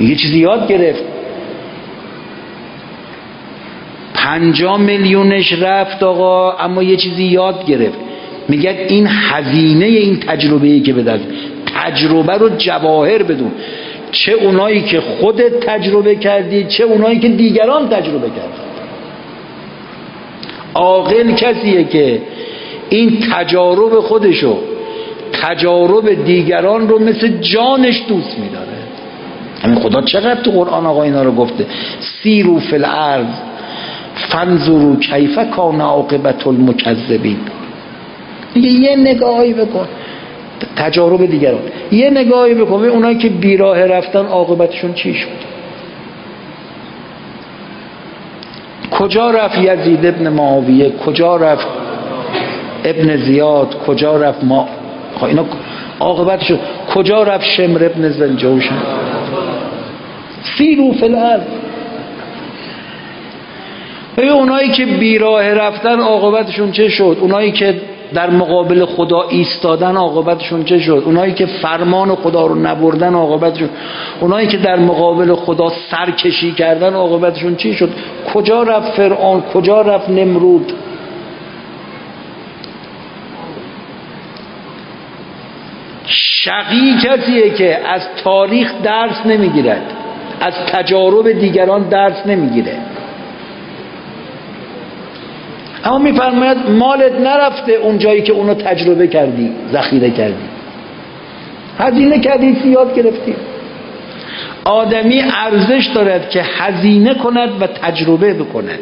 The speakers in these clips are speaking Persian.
یه چیزی یاد گرفت. پنجا میلیونش رفت آقا اما یه چیزی یاد گرفت. میگه این هزینه این تجربه ای که به تجربه رو جواهر بدون. چه اونایی که خودت تجربه کردی چه اونایی که دیگران تجربه کردن. عاقل کسیه که این تجارب خودشو تجارب دیگران رو مثل جانش دوست میداره. همین خدا چقدر تو قرآن آقا اینا رو گفته؟ سیرو فی الارض فنظرو کیف کان عاقبت المکذبین. یه نگاهی بکن. تجارب دیگران. یه نگاهی بکن. اونایی که بیراه رفتن عاقبتشون چی شد؟ کجا رفت یزید ابن معاویه؟ کجا رفت ابن زیاد؟ کجا رفت ما خب اینا عاقبتش کجا رفت شمر ابن زنجوشن؟ سیرو فلال اونایی که بیراه رفتن عاقبتشون چه شد؟ اونایی که در مقابل خدا ایستادن عاقبتشون چه شد؟ اونایی که فرمان خدا رو نبردن عاقبتشون. اونایی که در مقابل خدا سرکشی کردن عاقبتشون چی شد؟ کجا رفت فرعون؟ کجا رفت نمرود؟ شقی کسیه که از تاریخ درس نمی‌گیرد. از تجارب دیگران درس نمی‌گیره. اما میفرماید مالت نرفته اون جایی که اونو تجربه کردی ذخیره کردی. هزینه کردی یاد گرفتی. آدمی ارزش دارد که هزینه کند و تجربه بکند.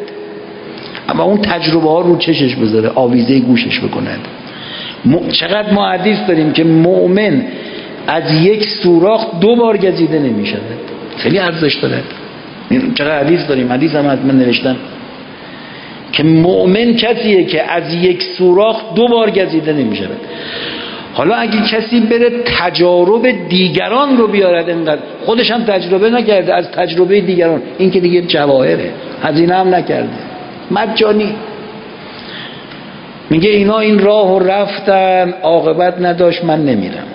اما اون تجربه ها رو چشش بذاره آویزه گوشش بکند. چقدر ما حدیث داریم که مؤمن از یک سوراخ دو بار گزیده نمی خیلی ارزش دارد چقدر حدیث داریم؟ حدیث هم حتما نوشتن. که مؤمن کسیه که از یک سوراخ دو بار گزیده نمی شود حالا اگه کسی بره تجارب دیگران رو بیارد انقدر خودش هم تجربه نکرده از تجربه دیگران. این که دیگه جواهره. هزینه هم نکرده. مجانی. میگه اینا این راه رفتن عاقبت نداشت من نمیرم.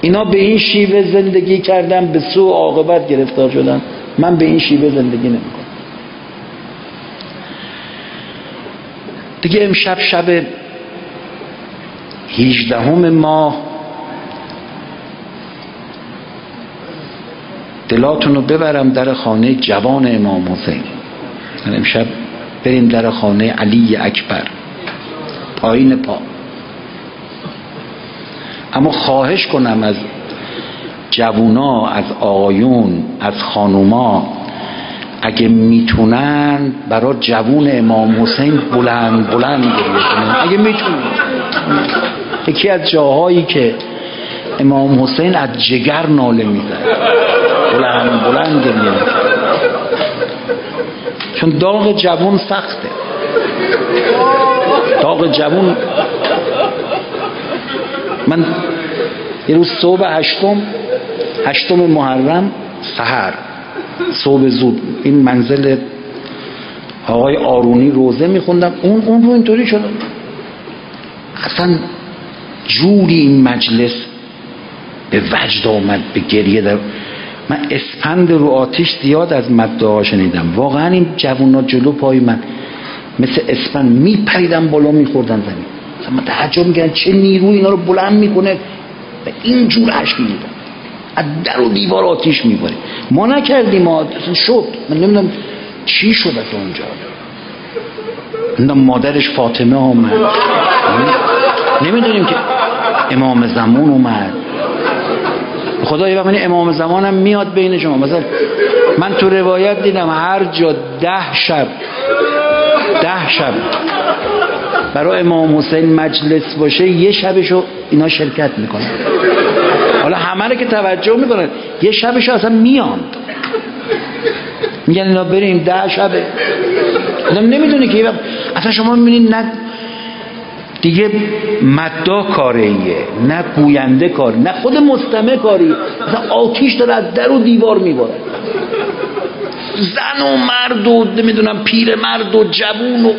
اینا به این شیوه زندگی کردن به سو عاقبت گرفتار شدن. من به این شیوه زندگی نمی‌کنم دیگه امشب شب هیجدهم ماه دلاتون رو ببرم در خانه جوان امام حسین. امشب بریم در خانه علی اکبر. پایین پا. اما خواهش کنم از جوونا از آقایون از خانوما اگه می‌تونن برای جوون امام حسین بلند بلند کنن اگه می‌تونن. یکی از جاهایی که امام حسین از جگر ناله می‌زد. بلند بلند گریه چون داغ جوون سخته. داغ جوون من یه روز صبح هشتم هشتم محرم سهر صبح زود. این منزل آقای آرونی روزه میخوندم. اون اون رو اینطوری شدم اصلا جوری این مجلس به وجد آمد به گریه در من اسپند رو آتیش زیاد از مدعا شنیدم. واقعا این جوونا جلو پای من. مثل اسپند میپریدن بالا میخوردن زمین. من تعجب میگن چه نیروی اینا رو بلند می‌کنه و اینجور عشق میدن از در و دیوار آتیش میباره ما نکردیم ما شد. من نمی‌دونم چی شد از اونجا. مادرش فاطمه آمد. نمی‌دونیم که امام زمان اومد. خدا یه امام زمانم میاد بین شما. مثلا من تو روایت دیدم هر جا ده شب ده شب. برای امام حسین مجلس باشه یه شبشو اینا شرکت می‌کنن. حالا همه رو که توجه می‌کنن یه شبشو اصلا میان. میگن اینا بریم ده شبه. آدم نمی‌دونه که اصلا شما می‌بینید نه دیگه مدا کاره نه گوینده کار نه خود مستمع کاری. مثلا آتیش داره از در و دیوار میباره. زن و مرد و نمی‌دونم پیر مرد و جوون و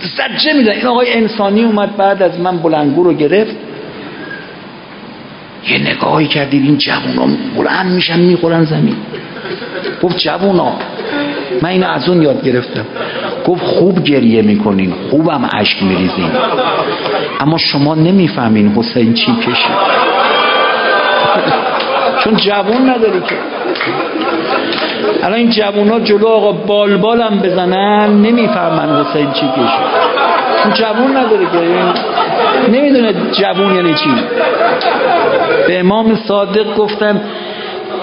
زجه میدن. این آقای انسانی اومد بعد از من بلنگو رو گرفت. یه نگاهی کردید این جوونا بلند میشن می‌خورن زمین. گفت جوونا من اینو از اون یاد گرفتم. گفت خوب گریه می‌کنین خوبم اشک میریزین. اما شما نمی‌فهمین حسین چی کشید. چون جوون نداری که. الان این جوون ها جلو آقا بال بالم بزنن نمی‌فهمن حسین چی کشید چون جوون نداره که. نمی‌دونه جوون یعنی چی. به امام صادق گفتن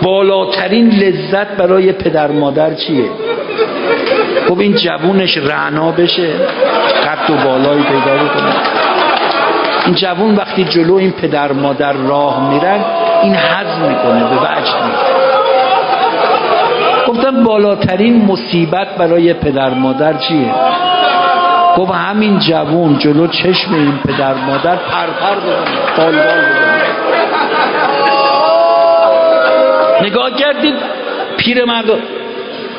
بالاترین لذت برای پدر مادر چیه؟ خب این جوونش رعنا بشه قد و بالایی پیدا کنه این جوون وقتی جلو این پدر مادر راه میرن این حزم می‌کنه به وجد گفتم بالاترین مصیبت برای پدر مادر چیه؟ گفت همین جوون جلو چشم این پدر مادر پرپر بزنه. بال نگاه کردید پیر مردم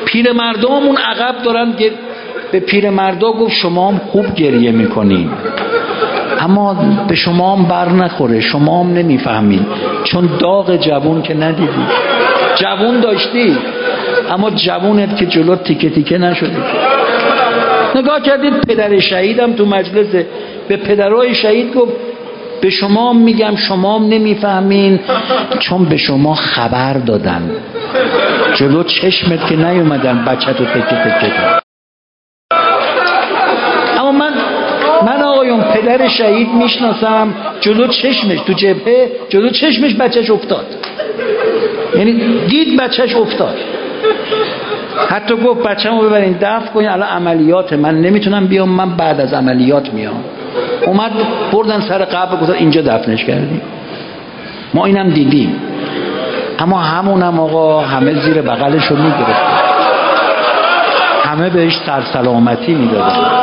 پیر مردممون عقب دارن که به پیر مردا گفت شما هم خوب گریه می‌کنین. اما به شما هم بر نخوره شما هم نمی‌فهمین چون داغ جوون که ندیدی. جوون داشتی اما جوونت که جلو تیکه تیکه نشده. نگاه کردید پدر شهیدم تو مجلس. به پدرای شهید گفت به شما میگم شما نمی‌فهمین. چون به شما خبر دادن. جلو چشمت که نیومدن بچه تو تکه تکه اما من من آقایون پدر شهید می‌شناسم. جلو چشمش تو جبهه جلو چشمش بچهش افتاد. یعنی دید بچهش افتاد. حتی گفت بچه رو ببرین دفع کنین الان عملیات من نمی‌تونم بیام من بعد از عملیات میام. اومد بردن سر قبر گفت اینجا دفنش کردیم. ما اینم دیدیم. اما همونم آقا همه زیر بغلش رو می‌گرفت همه بهش سر سلامتی می‌دادن.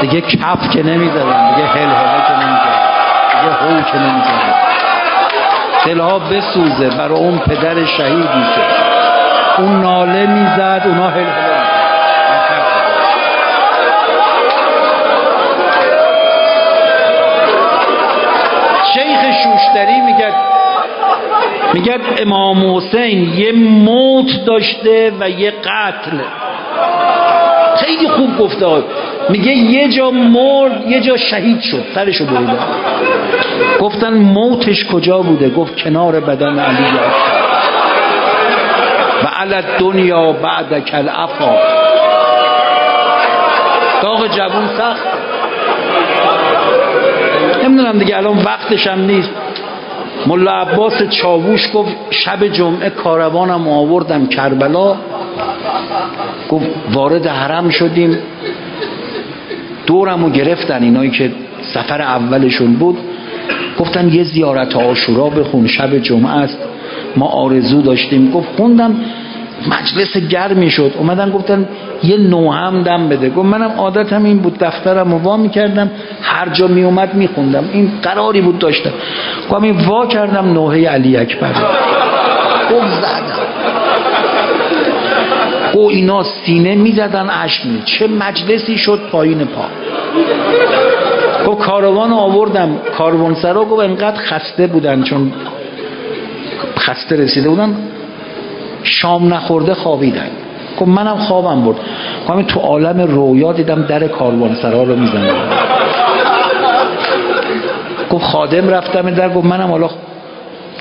دیگه کف که نمی‌دادن دیگه هل هله که نمی‌دادن دیگه هو که نمی‌دادن دلها بسوزه برای اون پدر شهیدی که اون ناله می‌زد اونا هل شیخ شوشتری میگه میگه امام حسین یه موت داشته و یه قتل. خیلی خوب گفته میگه یه جا مرد یه جا شهید شد سرشو بریدن گفتن موتش کجا بوده؟ گفت کنار بدن علی و علی دنیا بعد کل افا داغ جوون سخت. نمی‌دونم دیگه الان وقتش هم نیست. ملا عباس چاووش گفت شب جمعه کاروانم آوردم کربلا. گفت وارد حرم شدیم. دورم رو گرفتن اینایی که سفر اولشون بود. گفتن یه زیارت آشورا بخون شب جمعه است. ما آرزو داشتیم. گفت خوندم مجلس گرمی شد اومدن گفتن یه نوهم دم بده. گفت منم عادتم این بود دفترم رو وا می‌کردم. هر جا می اومد میخوندم. این قراری بود داشتم. گفت این وا کردم نوحه علی اکبر. گفت زدم. او اینا سینه می‌زدن عشق می چه مجلسی شد پایین پا. گفت کاروان آوردم کاروان سرا گفت انقدر خسته بودن چون خسته رسیده بودن شام نخورده خوابیدن. گفت منم خوابم برد. گفتم تو عالم رویا دیدم در سرا رو می‌زنم گفت خادم رفتم در گفت منم حالا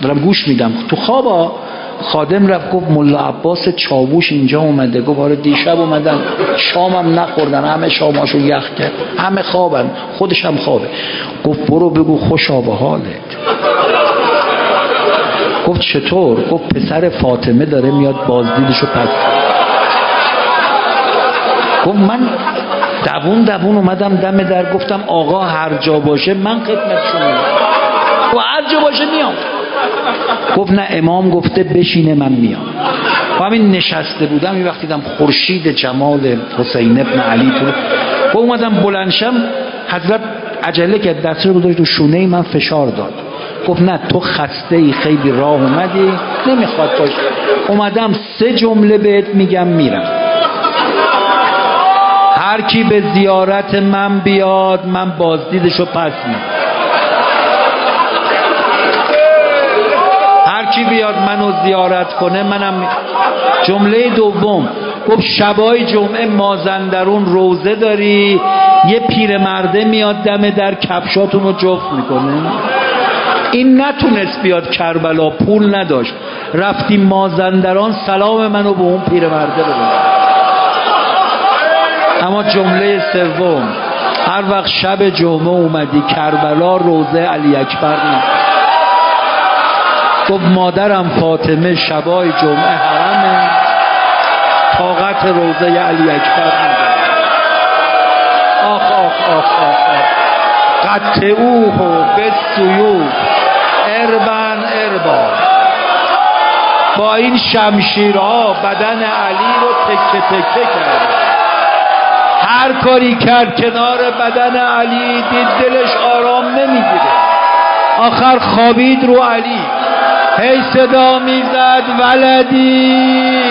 دارم گوش میدم. تو خوابا؟ خادم رفت گفت ملا عباس چاووش اینجا اومده. گفت آره دیشب اومدن شامم نخوردن. همه شاماشو یخ کرد. همه خوابن. خودشم خوابه. گفت برو بگو خوشا به حالت. گفت چطور؟ گفت پسر فاطمه داره میاد بازدیدشو پس. گفت من دوون دوون اومدم دم در گفتم آقا هر جا باشه من خدمت شما. و هر جا باشه میام. گفت نه امام گفته بشینه من میام. و همین نشسته بودم این وقتی دیدم خورشید جمال حسین ابن علی تو. گفت اومدم بلنشم حضرت عجله که دست رو گذاشت تو شونه من فشار داد. گفت نه تو خسته ای خیلی راه اومدی. نمی‌خواد باش اومدم سه جمله بهت میگم میرم. هر کی به زیارت من بیاد من بازدیدشو پس میدم. یکی بیاد منو زیارت کنه؟ منم جمله دوم. گفت شبای جمعه مازندرون روزه داری یه پیرمرده میاد دم در کفشاتون رو جفت می‌کنه. این نتونست بیاد کربلا پول نداشت. رفتیم مازندران سلام منو به اون پیرمرده بده. اما جمله سوم هر وقت شب جمعه اومدی کربلا روزه علی اکبر نیست گفت مادرم فاطمه شبای جمعه حرمه. طاقت روزه علی اکبر نداره. آخ آخ آخ آخ, آخ. قطعوه به سیوف اربن اربا. با این شمشیرها بدن علی رو تکه تکه کرد. هر کاری کرد کنار بدن علی دید دلش آرام نمی‌گیره. آخر خوابید رو علی. هی صدا می‌زد ولدی.